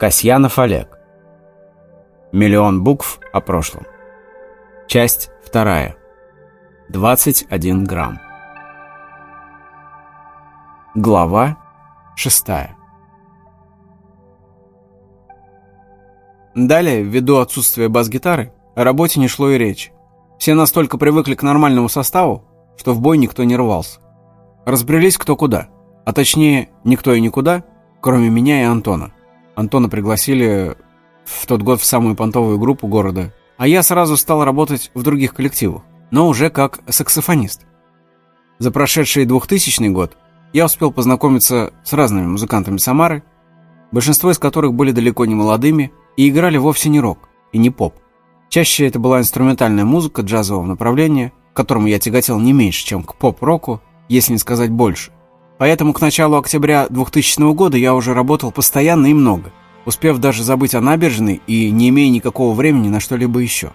Касьянов Олег. Миллион букв о прошлом. Часть вторая. 21 грамм. Глава шестая. Далее, ввиду отсутствия бас-гитары, о работе не шло и речи. Все настолько привыкли к нормальному составу, что в бой никто не рвался. Разбрелись кто куда, а точнее, никто и никуда, кроме меня и Антона. Антона пригласили в тот год в самую понтовую группу города, а я сразу стал работать в других коллективах, но уже как саксофонист. За прошедший 2000 год я успел познакомиться с разными музыкантами Самары, большинство из которых были далеко не молодыми и играли вовсе не рок и не поп. Чаще это была инструментальная музыка джазового направления, к которому я тяготел не меньше, чем к поп-року, если не сказать больше. Поэтому к началу октября 2000 года я уже работал постоянно и много, успев даже забыть о набережной и не имея никакого времени на что-либо еще.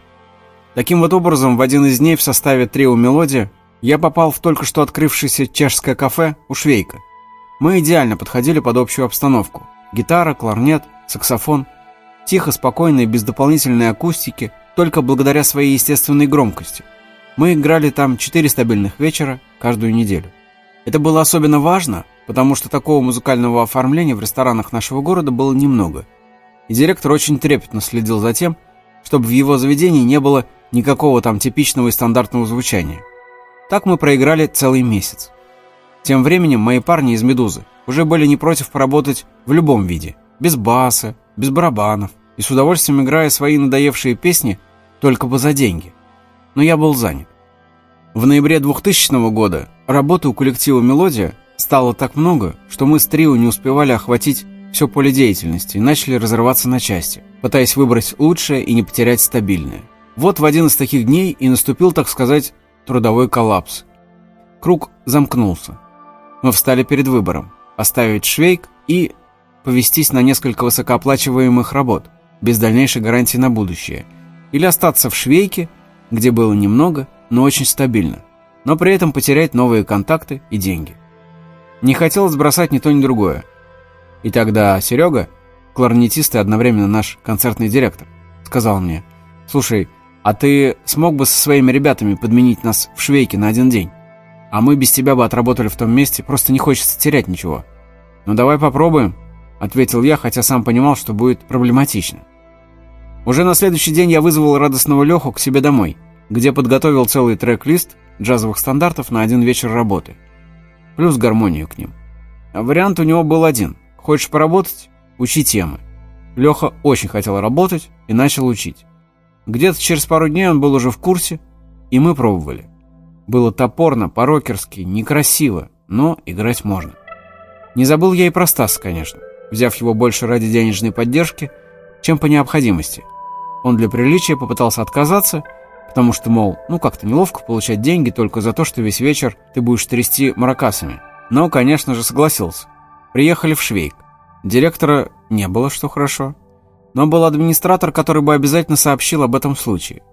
Таким вот образом, в один из дней в составе трио «Мелодия» я попал в только что открывшееся чешское кафе у Швейка. Мы идеально подходили под общую обстановку. Гитара, кларнет, саксофон. Тихо, спокойно и без дополнительной акустики, только благодаря своей естественной громкости. Мы играли там четыре стабильных вечера каждую неделю. Это было особенно важно, потому что такого музыкального оформления в ресторанах нашего города было немного. И директор очень трепетно следил за тем, чтобы в его заведении не было никакого там типичного и стандартного звучания. Так мы проиграли целый месяц. Тем временем мои парни из «Медузы» уже были не против поработать в любом виде, без баса, без барабанов, и с удовольствием играя свои надоевшие песни только бы за деньги. Но я был занят. В ноябре 2000 года работы у коллектива «Мелодия» стало так много, что мы с трио не успевали охватить все поле деятельности и начали разрываться на части, пытаясь выбрать лучшее и не потерять стабильное. Вот в один из таких дней и наступил, так сказать, трудовой коллапс. Круг замкнулся. Мы встали перед выбором – оставить швейк и повестись на несколько высокооплачиваемых работ, без дальнейшей гарантии на будущее, или остаться в швейке, где было немного, но очень стабильно, но при этом потерять новые контакты и деньги. Не хотелось бросать ни то, ни другое. И тогда Серега, кларнетист и одновременно наш концертный директор, сказал мне, «Слушай, а ты смог бы со своими ребятами подменить нас в швейке на один день? А мы без тебя бы отработали в том месте, просто не хочется терять ничего». «Ну давай попробуем», — ответил я, хотя сам понимал, что будет проблематично. Уже на следующий день я вызвал радостного Леху к себе домой — где подготовил целый трек-лист джазовых стандартов на один вечер работы. Плюс гармонию к ним. А вариант у него был один. Хочешь поработать? Учи темы. Леха очень хотел работать и начал учить. Где-то через пару дней он был уже в курсе, и мы пробовали. Было топорно, по-рокерски, некрасиво, но играть можно. Не забыл я и про Стаса, конечно, взяв его больше ради денежной поддержки, чем по необходимости. Он для приличия попытался отказаться – Потому что, мол, ну как-то неловко получать деньги только за то, что весь вечер ты будешь трясти маракасами. Но, конечно же, согласился. Приехали в Швейк. Директора не было, что хорошо. Но был администратор, который бы обязательно сообщил об этом случае.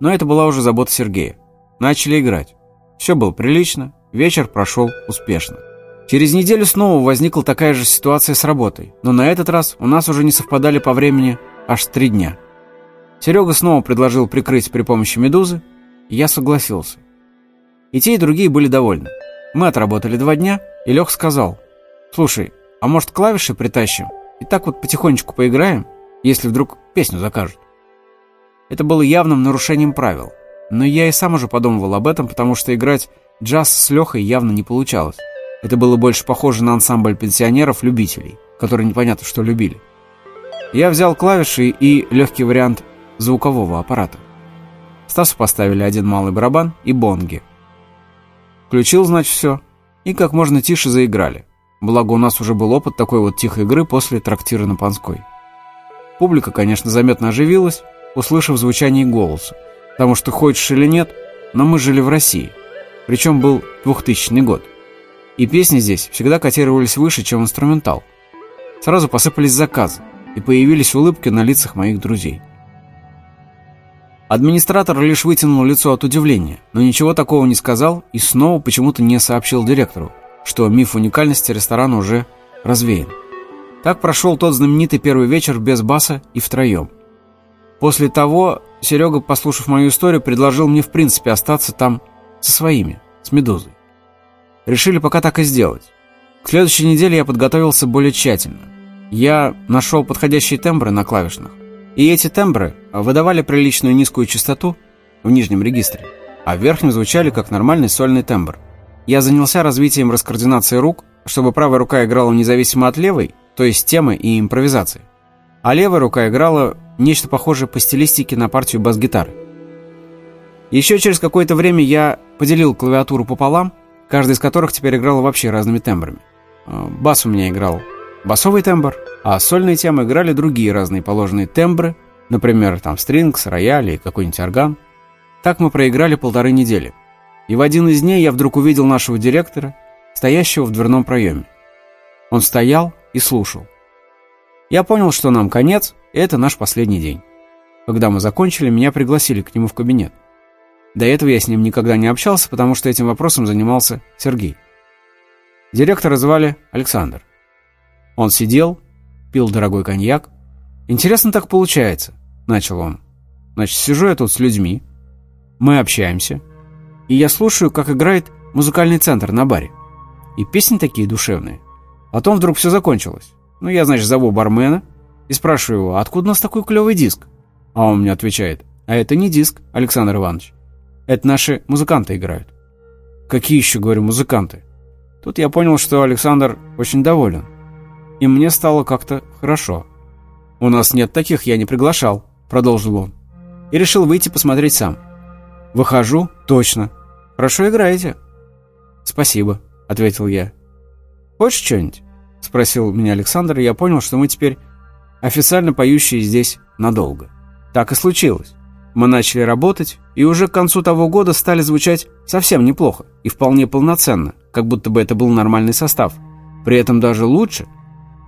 Но это была уже забота Сергея. Начали играть. Все было прилично, вечер прошел успешно. Через неделю снова возникла такая же ситуация с работой, но на этот раз у нас уже не совпадали по времени аж три дня. Серега снова предложил прикрыть при помощи медузы, и я согласился. И те, и другие были довольны. Мы отработали два дня, и Лех сказал, «Слушай, а может клавиши притащим и так вот потихонечку поиграем, если вдруг песню закажут?» Это было явным нарушением правил, но я и сам уже подумывал об этом, потому что играть джаз с Лехой явно не получалось. Это было больше похоже на ансамбль пенсионеров-любителей, которые непонятно что любили. Я взял клавиши и легкий вариант звукового аппарата. Стасу поставили один малый барабан и бонги. Включил, значит, все, и как можно тише заиграли. Благо у нас уже был опыт такой вот тихой игры после трактира на Панской. Публика, конечно, заметно оживилась, услышав звучание голоса. Потому что хочешь или нет, но мы жили в России. Причем был 2000 год. И песни здесь всегда котировались выше, чем инструментал. Сразу посыпались заказы, и появились улыбки на лицах моих друзей. Администратор лишь вытянул лицо от удивления, но ничего такого не сказал и снова почему-то не сообщил директору, что миф уникальности ресторана уже развеян. Так прошел тот знаменитый первый вечер без баса и втроем. После того Серега, послушав мою историю, предложил мне в принципе остаться там со своими, с «Медузой». Решили пока так и сделать. К следующей неделе я подготовился более тщательно. Я нашел подходящие тембры на клавишных. И эти тембры выдавали приличную низкую частоту в нижнем регистре, а в верхнем звучали как нормальный сольный тембр. Я занялся развитием раскоординации рук, чтобы правая рука играла независимо от левой, то есть темы и импровизации, а левая рука играла нечто похожее по стилистике на партию бас-гитары. Еще через какое-то время я поделил клавиатуру пополам, каждый из которых теперь играл вообще разными тембрами. А, бас у меня играл басовый тембр, а сольные темы играли другие разные положенные тембры, например, там стрингс, рояль и какой-нибудь орган. Так мы проиграли полторы недели. И в один из дней я вдруг увидел нашего директора, стоящего в дверном проеме. Он стоял и слушал. Я понял, что нам конец, и это наш последний день. Когда мы закончили, меня пригласили к нему в кабинет. До этого я с ним никогда не общался, потому что этим вопросом занимался Сергей. Директора звали Александр. Он сидел, пил дорогой коньяк. «Интересно так получается», — начал он. «Значит, сижу я тут с людьми, мы общаемся, и я слушаю, как играет музыкальный центр на баре. И песни такие душевные. Потом вдруг все закончилось. Ну, я, значит, зову бармена и спрашиваю его, откуда у нас такой клевый диск? А он мне отвечает, а это не диск, Александр Иванович. Это наши музыканты играют. Какие еще, говорю, музыканты? Тут я понял, что Александр очень доволен. И мне стало как-то хорошо. «У нас нет таких, я не приглашал», — продолжил он. И решил выйти посмотреть сам. Выхожу, точно. Хорошо играете. Спасибо, ответил я. Хочешь что-нибудь? Спросил меня Александр, и я понял, что мы теперь официально поющие здесь надолго. Так и случилось. Мы начали работать, и уже к концу того года стали звучать совсем неплохо и вполне полноценно, как будто бы это был нормальный состав. При этом даже лучше,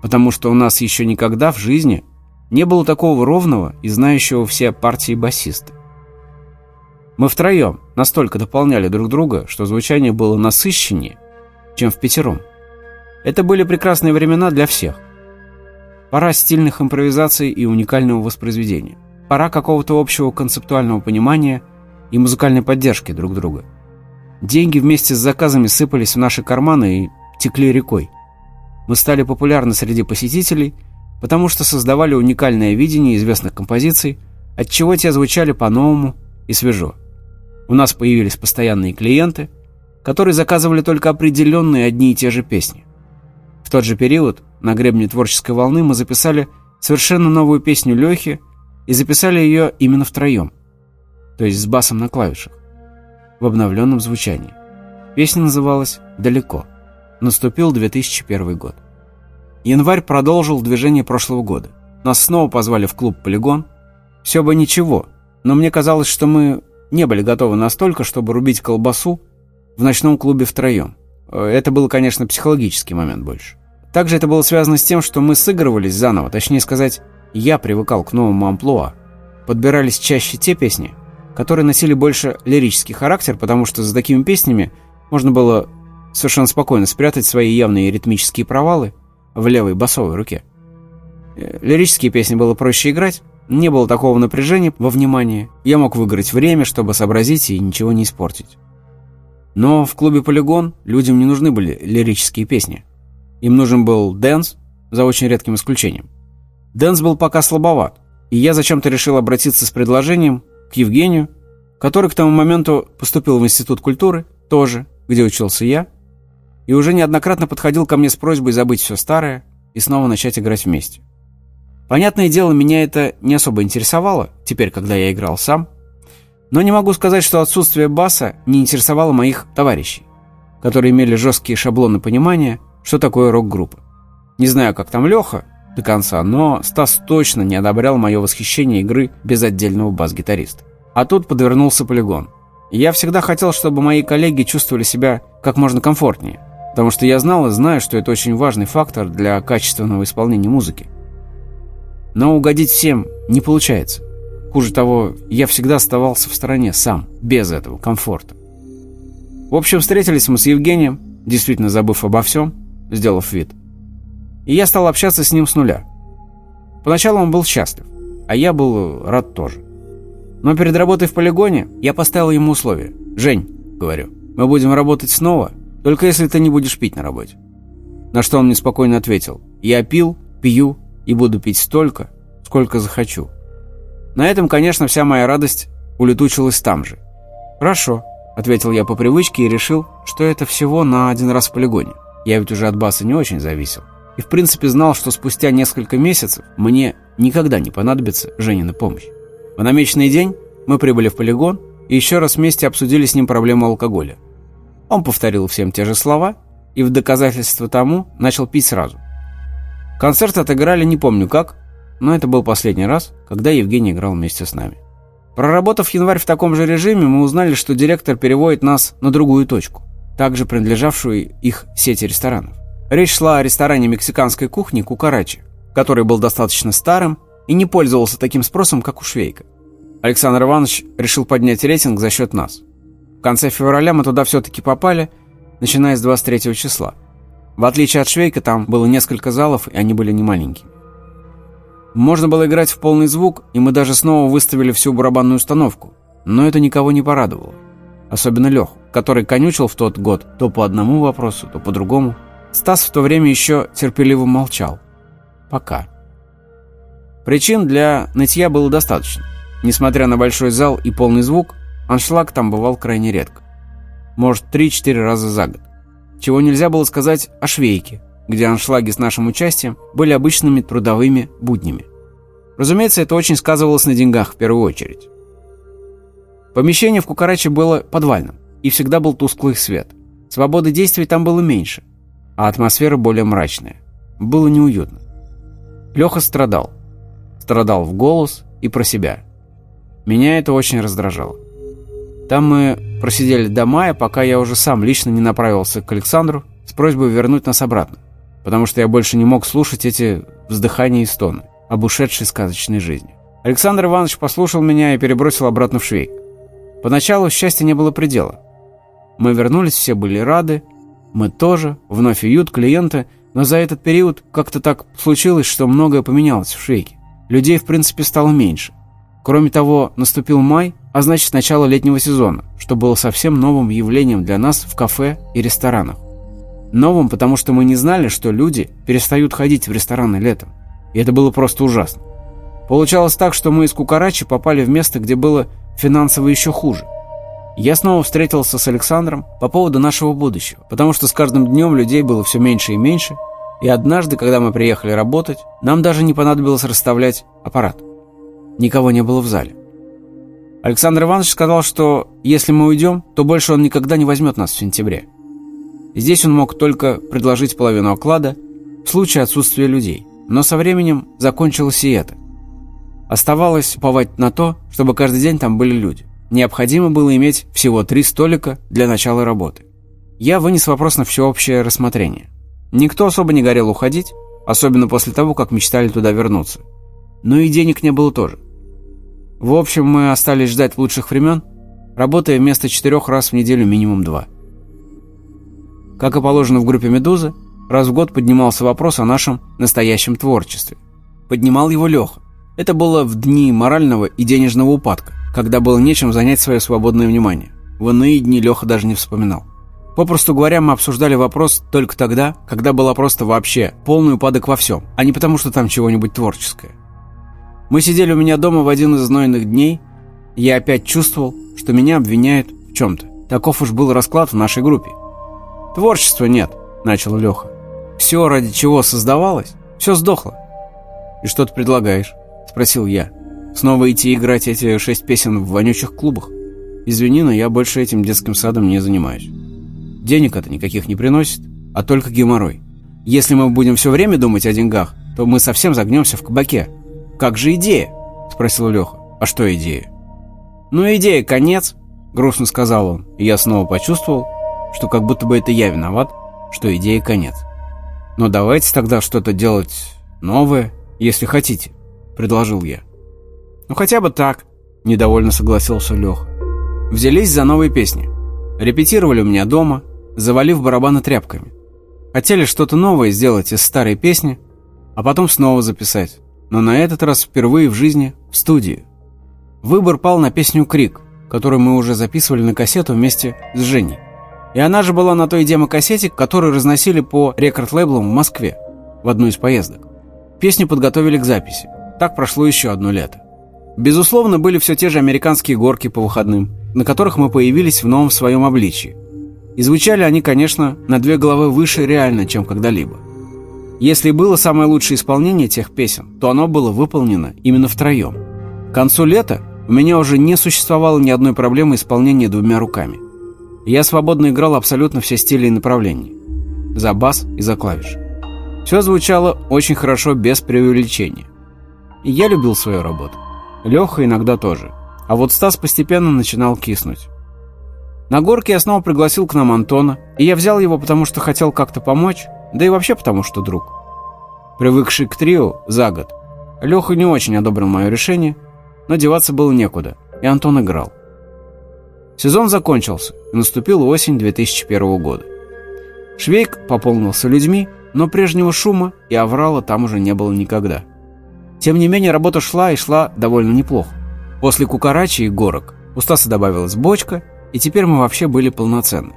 потому что у нас еще никогда в жизни не было такого ровного и знающего все партии басиста. Мы втроем настолько дополняли друг друга, что звучание было насыщеннее, чем в пятером. Это были прекрасные времена для всех. Пора стильных импровизаций и уникального воспроизведения. Пора какого-то общего концептуального понимания и музыкальной поддержки друг друга. Деньги вместе с заказами сыпались в наши карманы и текли рекой. Мы стали популярны среди посетителей, потому что создавали уникальное видение известных композиций, отчего те звучали по-новому и свежо. У нас появились постоянные клиенты, которые заказывали только определенные одни и те же песни. В тот же период на гребне творческой волны мы записали совершенно новую песню Лехи и записали ее именно втроем, то есть с басом на клавишах, в обновленном звучании. Песня называлась «Далеко». Наступил 2001 год. Январь продолжил движение прошлого года. Нас снова позвали в клуб «Полигон». Все бы ничего, но мне казалось, что мы не были готовы настолько, чтобы рубить колбасу в ночном клубе втроем. Это был, конечно, психологический момент больше. Также это было связано с тем, что мы сыгрывались заново, точнее сказать, я привыкал к новому амплуа. Подбирались чаще те песни, которые носили больше лирический характер, потому что за такими песнями можно было совершенно спокойно спрятать свои явные ритмические провалы в левой басовой руке. Э, лирические песни было проще играть, не было такого напряжения во внимании. Я мог выиграть время, чтобы сообразить и ничего не испортить. Но в клубе «Полигон» людям не нужны были лирические песни. Им нужен был dance, за очень редким исключением. Dance был пока слабоват, и я зачем-то решил обратиться с предложением к Евгению, который к тому моменту поступил в Институт культуры, тоже, где учился я, и уже неоднократно подходил ко мне с просьбой забыть все старое и снова начать играть вместе. Понятное дело, меня это не особо интересовало, теперь, когда я играл сам. Но не могу сказать, что отсутствие баса не интересовало моих товарищей, которые имели жесткие шаблоны понимания, что такое рок-группа. Не знаю, как там Леха до конца, но Стас точно не одобрял мое восхищение игры без отдельного бас-гитариста. А тут подвернулся полигон. я всегда хотел, чтобы мои коллеги чувствовали себя как можно комфортнее, потому что я знал и знаю, что это очень важный фактор для качественного исполнения музыки. Но угодить всем не получается. Хуже того, я всегда оставался в стороне сам, без этого комфорта. В общем, встретились мы с Евгением, действительно забыв обо всем, сделав вид. И я стал общаться с ним с нуля. Поначалу он был счастлив, а я был рад тоже. Но перед работой в полигоне я поставил ему условие. «Жень», — говорю, — «мы будем работать снова, только если ты не будешь пить на работе». На что он мне спокойно ответил. «Я пил, пью и буду пить столько, сколько захочу». На этом, конечно, вся моя радость улетучилась там же. «Хорошо», — ответил я по привычке и решил, что это всего на один раз в полигоне. Я ведь уже от баса не очень зависел. И в принципе знал, что спустя несколько месяцев мне никогда не понадобится Женина помощь. В намеченный день мы прибыли в полигон и еще раз вместе обсудили с ним проблему алкоголя. Он повторил всем те же слова и в доказательство тому начал пить сразу. Концерт отыграли не помню как, но это был последний раз, когда Евгений играл вместе с нами. Проработав январь в таком же режиме, мы узнали, что директор переводит нас на другую точку, также принадлежавшую их сети ресторанов. Речь шла о ресторане мексиканской кухни «Кукарачи», который был достаточно старым и не пользовался таким спросом, как у Швейка. Александр Иванович решил поднять рейтинг за счет нас. Конце февраля мы туда все-таки попали, начиная с 23 числа. В отличие от Швейка, там было несколько залов, и они были не маленькие. Можно было играть в полный звук, и мы даже снова выставили всю барабанную установку. Но это никого не порадовало. Особенно Леху, который конючил в тот год то по одному вопросу, то по другому. Стас в то время еще терпеливо молчал. Пока. Причин для нытья было достаточно. Несмотря на большой зал и полный звук, аншлаг там бывал крайне редко. Может, 3-4 раза за год. Чего нельзя было сказать о швейке, где аншлаги с нашим участием были обычными трудовыми буднями. Разумеется, это очень сказывалось на деньгах в первую очередь. Помещение в Кукараче было подвальным, и всегда был тусклый свет. Свободы действий там было меньше, а атмосфера более мрачная. Было неуютно. Леха страдал. Страдал в голос и про себя. Меня это очень раздражало. Там мы просидели до мая, пока я уже сам лично не направился к Александру с просьбой вернуть нас обратно потому что я больше не мог слушать эти вздыхания и стоны об ушедшей сказочной жизни. Александр Иванович послушал меня и перебросил обратно в швейк. Поначалу счастья не было предела. Мы вернулись, все были рады, мы тоже, вновь уют, клиенты, но за этот период как-то так случилось, что многое поменялось в швейке. Людей, в принципе, стало меньше. Кроме того, наступил май, а значит начало летнего сезона, что было совсем новым явлением для нас в кафе и ресторанах. Новым, потому что мы не знали, что люди перестают ходить в рестораны летом. И это было просто ужасно. Получалось так, что мы из Кукарачи попали в место, где было финансово еще хуже. Я снова встретился с Александром по поводу нашего будущего, потому что с каждым днем людей было все меньше и меньше, и однажды, когда мы приехали работать, нам даже не понадобилось расставлять аппарат. Никого не было в зале. Александр Иванович сказал, что если мы уйдем, то больше он никогда не возьмет нас в сентябре. Здесь он мог только предложить половину оклада в случае отсутствия людей. Но со временем закончилось и это. Оставалось уповать на то, чтобы каждый день там были люди. Необходимо было иметь всего три столика для начала работы. Я вынес вопрос на всеобщее рассмотрение. Никто особо не горел уходить, особенно после того, как мечтали туда вернуться. Но и денег не было тоже. В общем, мы остались ждать лучших времен, работая вместо четырех раз в неделю минимум два. Как и положено в группе «Медузы», раз в год поднимался вопрос о нашем настоящем творчестве. Поднимал его Леха. Это было в дни морального и денежного упадка, когда было нечем занять свое свободное внимание. В иные дни Леха даже не вспоминал. Попросту говоря, мы обсуждали вопрос только тогда, когда было просто вообще полный упадок во всем, а не потому, что там чего-нибудь творческое. Мы сидели у меня дома в один из знойных дней, я опять чувствовал, что меня обвиняют в чем-то. Таков уж был расклад в нашей группе. «Творчества нет», — начал Леха. «Все, ради чего создавалось, все сдохло». «И что ты предлагаешь?» — спросил я. «Снова идти играть эти шесть песен в вонючих клубах? Извини, но я больше этим детским садом не занимаюсь. Денег это никаких не приносит, а только геморрой. Если мы будем все время думать о деньгах, то мы совсем загнемся в кабаке. Как же идея?» — спросил Леха. «А что идея?» «Ну, идея — конец», — грустно сказал он. И я снова почувствовал, что как будто бы это я виноват, что идея конец. Но давайте тогда что-то делать новое, если хотите, предложил я. Ну хотя бы так, недовольно согласился Леха. Взялись за новые песни. Репетировали у меня дома, завалив барабаны тряпками. Хотели что-то новое сделать из старой песни, а потом снова записать, но на этот раз впервые в жизни в студии. Выбор пал на песню «Крик», которую мы уже записывали на кассету вместе с Женей. И она же была на той демо-кассете, которую разносили по рекорд-лейблам в Москве в одну из поездок. Песню подготовили к записи. Так прошло еще одно лето. Безусловно, были все те же американские горки по выходным, на которых мы появились в новом своем обличии. И звучали они, конечно, на две головы выше реально, чем когда-либо. Если было самое лучшее исполнение тех песен, то оно было выполнено именно втроем. К концу лета у меня уже не существовало ни одной проблемы исполнения двумя руками. Я свободно играл абсолютно все стили и направления. За бас и за клавиши. Все звучало очень хорошо, без преувеличения. И я любил свою работу. Леха иногда тоже. А вот Стас постепенно начинал киснуть. На горке я снова пригласил к нам Антона, и я взял его, потому что хотел как-то помочь, да и вообще потому что друг. Привыкший к трио за год, Леха не очень одобрил мое решение, но деваться было некуда, и Антон играл. Сезон закончился, и наступила осень 2001 года. Швейк пополнился людьми, но прежнего шума и аврала там уже не было никогда. Тем не менее, работа шла и шла довольно неплохо. После кукарачи и горок у Стаса добавилась бочка, и теперь мы вообще были полноценны.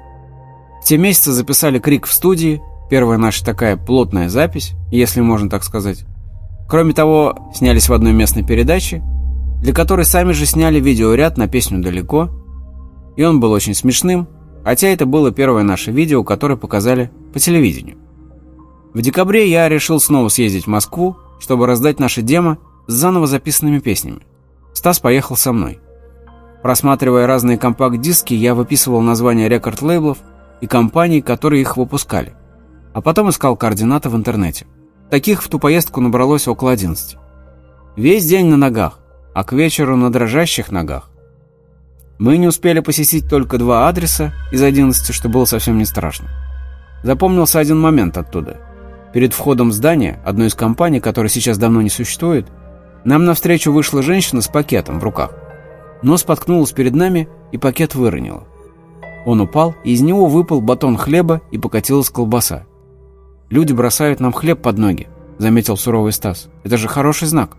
В те месяцы записали крик в студии, первая наша такая плотная запись, если можно так сказать. Кроме того, снялись в одной местной передаче, для которой сами же сняли видеоряд на песню «Далеко», и он был очень смешным, хотя это было первое наше видео, которое показали по телевидению. В декабре я решил снова съездить в Москву, чтобы раздать наши демо с заново записанными песнями. Стас поехал со мной. Просматривая разные компакт-диски, я выписывал названия рекорд-лейблов и компаний, которые их выпускали. А потом искал координаты в интернете. Таких в ту поездку набралось около 11. Весь день на ногах, а к вечеру на дрожащих ногах. Мы не успели посетить только два адреса из 11, что было совсем не страшно. Запомнился один момент оттуда. Перед входом в здание одной из компаний, которая сейчас давно не существует, нам навстречу вышла женщина с пакетом в руках. Но споткнулась перед нами и пакет выронила. Он упал, и из него выпал батон хлеба и покатилась колбаса. «Люди бросают нам хлеб под ноги», — заметил суровый Стас. «Это же хороший знак».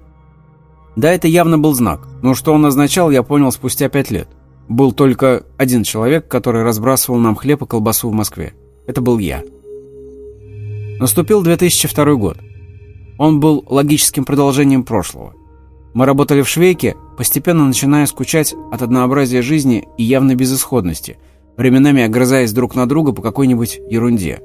Да, это явно был знак, но что он означал, я понял спустя пять лет. Был только один человек, который разбрасывал нам хлеб и колбасу в Москве. Это был я. Наступил 2002 год. Он был логическим продолжением прошлого. Мы работали в Швейке, постепенно начиная скучать от однообразия жизни и явной безысходности, временами огрызаясь друг на друга по какой-нибудь ерунде.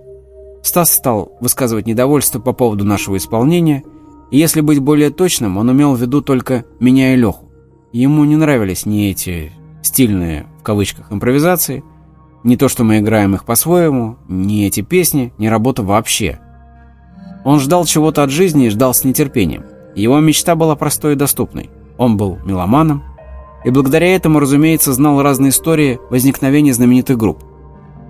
Стас стал высказывать недовольство по поводу нашего исполнения, и если быть более точным, он имел в виду только меня и Леху. Ему не нравились ни эти стильные, в кавычках, импровизации, не то, что мы играем их по-своему, ни эти песни, ни работа вообще. Он ждал чего-то от жизни и ждал с нетерпением. Его мечта была простой и доступной. Он был меломаном, и благодаря этому, разумеется, знал разные истории возникновения знаменитых групп.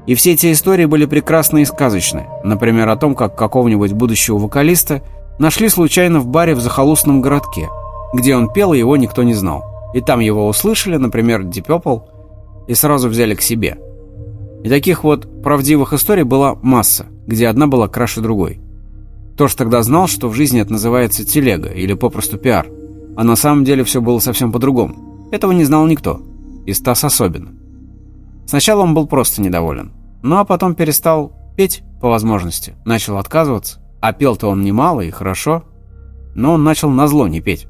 И все эти истории были прекрасны и сказочны. Например, о том, как какого-нибудь будущего вокалиста нашли случайно в баре в захолустном городке, где он пел, и его никто не знал. И там его услышали, например, Deep Purple, и сразу взяли к себе. И таких вот правдивых историй была масса, где одна была краше другой. Тоже тогда знал, что в жизни это называется телега или попросту пиар. А на самом деле все было совсем по-другому. Этого не знал никто. И Стас особенно. Сначала он был просто недоволен. Ну а потом перестал петь по возможности. Начал отказываться. А пел-то он немало и хорошо. Но он начал назло не петь.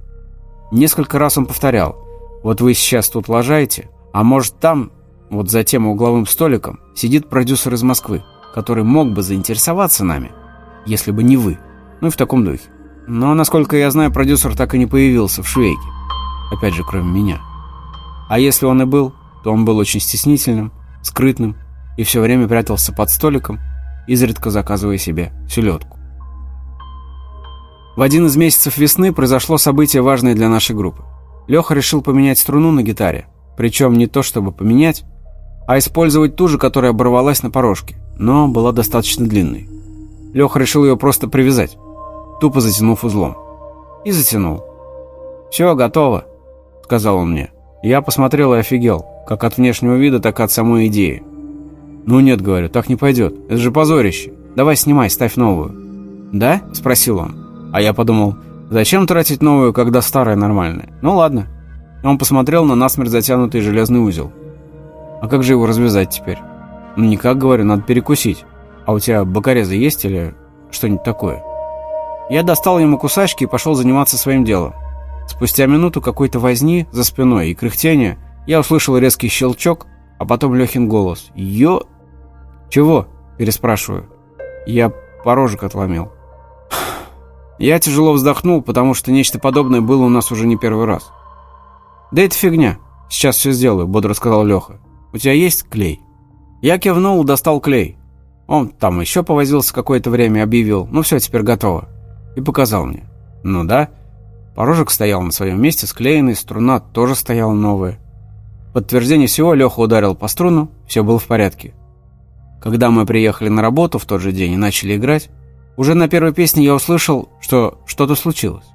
Несколько раз он повторял. Вот вы сейчас тут лажаете, а может там, вот за тем угловым столиком, сидит продюсер из Москвы, который мог бы заинтересоваться нами, если бы не вы. Ну и в таком духе. Но, насколько я знаю, продюсер так и не появился в Швейке. Опять же, кроме меня. А если он и был, то он был очень стеснительным, скрытным и все время прятался под столиком, изредка заказывая себе селедку. В один из месяцев весны произошло событие важное для нашей группы. Леха решил поменять струну на гитаре. Причем не то чтобы поменять, а использовать ту же, которая оборвалась на порожке, но была достаточно длинной. Леха решил ее просто привязать, тупо затянув узлом. И затянул. «Все, готово», — сказал он мне. Я посмотрел и офигел, как от внешнего вида, так и от самой идеи. «Ну нет, — говорю, — так не пойдет. Это же позорище. давай снимай, ставь новую». «Да?» – спросил он. А я подумал, зачем тратить новую, когда старая нормальная? Ну ладно. Он посмотрел на насмерть затянутый железный узел. «А как же его развязать теперь?» «Ну никак, говорю, надо перекусить. А у тебя бокорезы есть или что-нибудь такое?» Я достал ему кусачки и пошел заниматься своим делом. Спустя минуту какой-то возни за спиной и кряхтения я услышал резкий щелчок, а потом Лехин голос. «Ё...» «Чего?» – переспрашиваю. «Я порожек отломил». Я тяжело вздохнул, потому что нечто подобное было у нас уже не первый раз. «Да это фигня. Сейчас все сделаю», – бодро сказал Леха. «У тебя есть клей?» Я кивнул достал клей. Он там еще повозился какое-то время объявил, ну все, теперь готово. И показал мне. Ну да. Порожек стоял на своем месте, склеенный, струна тоже стояла новая. подтверждение всего Леха ударил по струну, все было в порядке. Когда мы приехали на работу в тот же день и начали играть, уже на первой песне я услышал, что что-то случилось.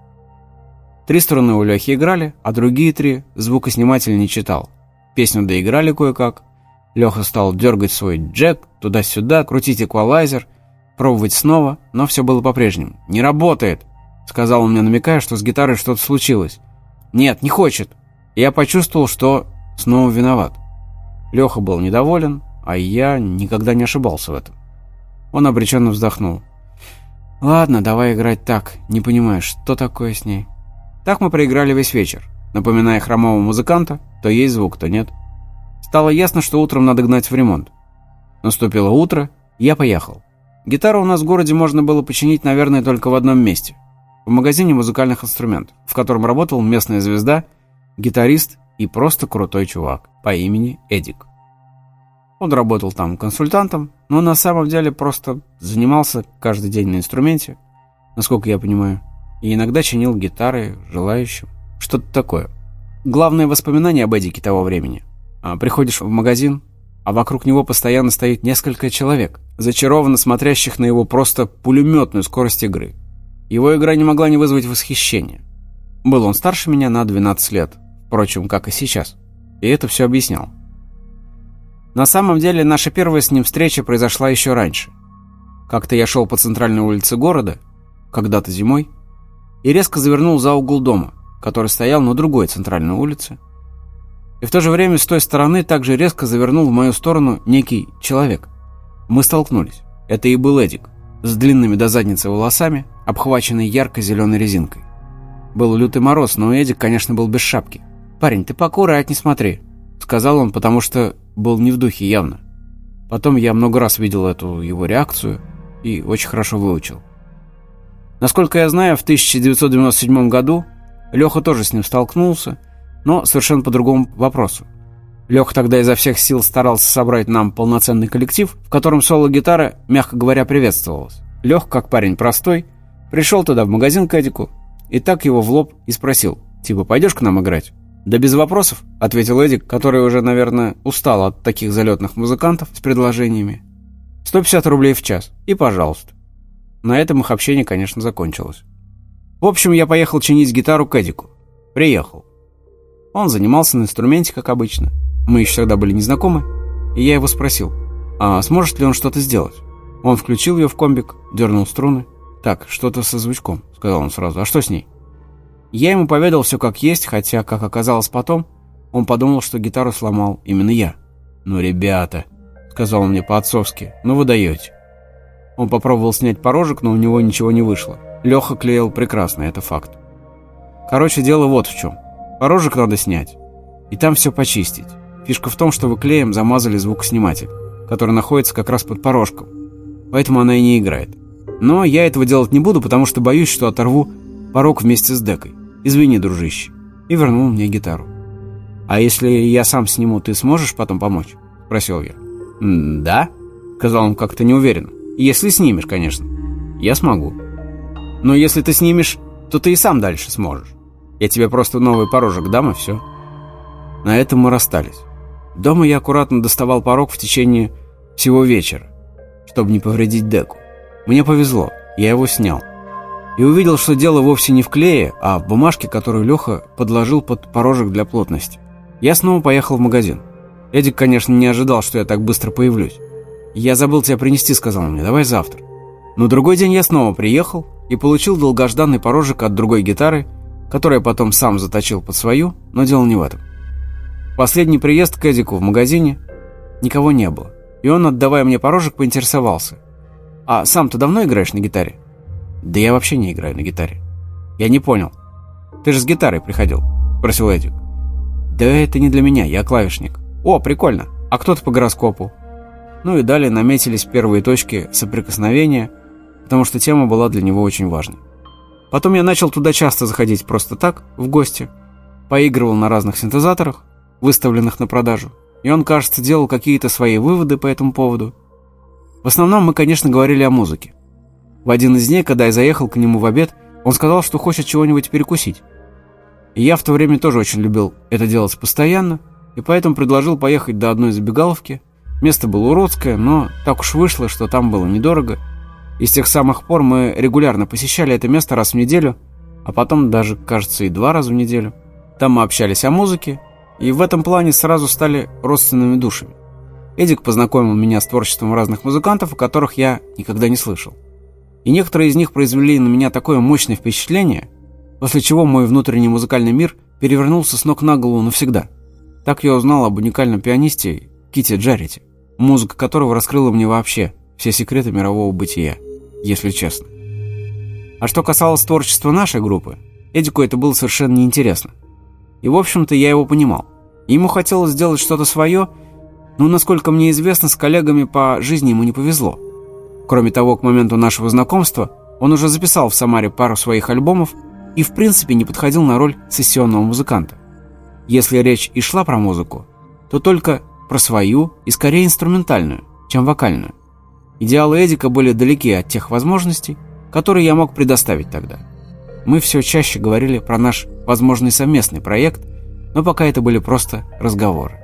Три струны у Лехи играли, а другие три звукосниматель не читал. Песню доиграли кое-как. Леха стал дергать свой джек туда-сюда, крутить эквалайзер, пробовать снова, но все было по-прежнему. «Не работает!» — сказал он мне, намекая, что с гитарой что-то случилось. «Нет, не хочет!» Я почувствовал, что снова виноват. Леха был недоволен, а я никогда не ошибался в этом. Он обреченно вздохнул. «Ладно, давай играть так. Не понимаю, что такое с ней?» Так мы проиграли весь вечер, напоминая хромого музыканта, то есть звук, то нет. Стало ясно, что утром надо гнать в ремонт. Наступило утро, я поехал. Гитару у нас в городе можно было починить, наверное, только в одном месте. В магазине музыкальных инструментов, в котором работал местная звезда, гитарист и просто крутой чувак по имени Эдик. Он работал там консультантом, но на самом деле просто занимался каждый день на инструменте, насколько я понимаю, и иногда чинил гитары желающим. Что-то такое. Главное воспоминание об Эдике того времени. А, приходишь в магазин, а вокруг него постоянно стоит несколько человек, зачарованно смотрящих на его просто пулеметную скорость игры. Его игра не могла не вызвать восхищения. Был он старше меня на 12 лет, впрочем, как и сейчас. И это все объяснял. На самом деле, наша первая с ним встреча произошла еще раньше. Как-то я шел по центральной улице города, когда-то зимой, и резко завернул за угол дома, который стоял на другой центральной улице. И в то же время с той стороны также резко завернул в мою сторону некий человек. Мы столкнулись. Это и был Эдик, с длинными до задницы волосами, обхваченный ярко-зеленой резинкой. Был лютый мороз, но Эдик, конечно, был без шапки. «Парень, ты покурать не смотри», — сказал он, потому что был не в духе явно. Потом я много раз видел эту его реакцию и очень хорошо выучил. Насколько я знаю, в 1997 году Леха тоже с ним столкнулся, но совершенно по другому вопросу. Леха тогда изо всех сил старался собрать нам полноценный коллектив, в котором соло-гитара, мягко говоря, приветствовалась. Лех, как парень простой, пришел туда в магазин к Эдику и так его в лоб и спросил, типа, пойдешь к нам играть? «Да без вопросов», — ответил Эдик, который уже, наверное, устал от таких залетных музыкантов с предложениями. «150 рублей в час. И пожалуйста». На этом их общение, конечно, закончилось. В общем, я поехал чинить гитару к Эдику. Приехал. Он занимался на инструменте, как обычно. Мы еще тогда были незнакомы, и я его спросил, а сможет ли он что-то сделать? Он включил ее в комбик, дернул струны. «Так, что-то со звучком», — сказал он сразу. «А что с ней?» Я ему поведал все как есть, хотя, как оказалось потом, он подумал, что гитару сломал именно я. «Ну, ребята», — сказал он мне по-отцовски, — «ну вы даете». Он попробовал снять порожек, но у него ничего не вышло. Леха клеил прекрасно, это факт. Короче, дело вот в чем. Порожек надо снять. И там все почистить. Фишка в том, что вы клеем замазали звукосниматель, который находится как раз под порожком. Поэтому она и не играет. Но я этого делать не буду, потому что боюсь, что оторву порог вместе с декой. Извини, дружище. И вернул мне гитару. «А если я сам сниму, ты сможешь потом помочь?» – спросил я. «Да?» – сказал он как-то неуверенно. «Если снимешь, конечно. Я смогу. Но если ты снимешь, то ты и сам дальше сможешь. Я тебе просто новый порожек дам, и все». На этом мы расстались. Дома я аккуратно доставал порог в течение всего вечера, чтобы не повредить деку. Мне повезло, я его снял и увидел, что дело вовсе не в клее, а в бумажке, которую Леха подложил под порожек для плотности. Я снова поехал в магазин. Эдик, конечно, не ожидал, что я так быстро появлюсь. «Я забыл тебя принести», — сказал он мне, — «давай завтра». На другой день я снова приехал и получил долгожданный порожек от другой гитары, которую я потом сам заточил под свою, но дело не в этом. Последний приезд к Эдику в магазине никого не было, и он, отдавая мне порожек, поинтересовался. «А сам ты давно играешь на гитаре?» «Да я вообще не играю на гитаре». «Я не понял. Ты же с гитарой приходил?» – спросил Эдик. «Да это не для меня, я клавишник». «О, прикольно. А кто-то по гороскопу?» Ну и далее наметились первые точки соприкосновения, потому что тема была для него очень важной. Потом я начал туда часто заходить просто так, в гости. Поигрывал на разных синтезаторах, выставленных на продажу. И он, кажется, делал какие-то свои выводы по этому поводу. В основном мы, конечно, говорили о музыке. В один из дней, когда я заехал к нему в обед, он сказал, что хочет чего-нибудь перекусить. И я в то время тоже очень любил это делать постоянно, и поэтому предложил поехать до одной забегаловки. Место было уродское, но так уж вышло, что там было недорого. И с тех самых пор мы регулярно посещали это место раз в неделю, а потом даже, кажется, и два раза в неделю. Там мы общались о музыке, и в этом плане сразу стали родственными душами. Эдик познакомил меня с творчеством разных музыкантов, о которых я никогда не слышал. И некоторые из них произвели на меня такое мощное впечатление, после чего мой внутренний музыкальный мир перевернулся с ног на голову навсегда. Так я узнал об уникальном пианисте Кити Джаррити, музыка которого раскрыла мне вообще все секреты мирового бытия, если честно. А что касалось творчества нашей группы, Эдику это было совершенно неинтересно. И, в общем-то, я его понимал. Ему хотелось сделать что-то свое, но, насколько мне известно, с коллегами по жизни ему не повезло. Кроме того, к моменту нашего знакомства он уже записал в Самаре пару своих альбомов и, в принципе, не подходил на роль сессионного музыканта. Если речь и шла про музыку, то только про свою и скорее инструментальную, чем вокальную. Идеалы Эдика были далеки от тех возможностей, которые я мог предоставить тогда. Мы все чаще говорили про наш возможный совместный проект, но пока это были просто разговоры.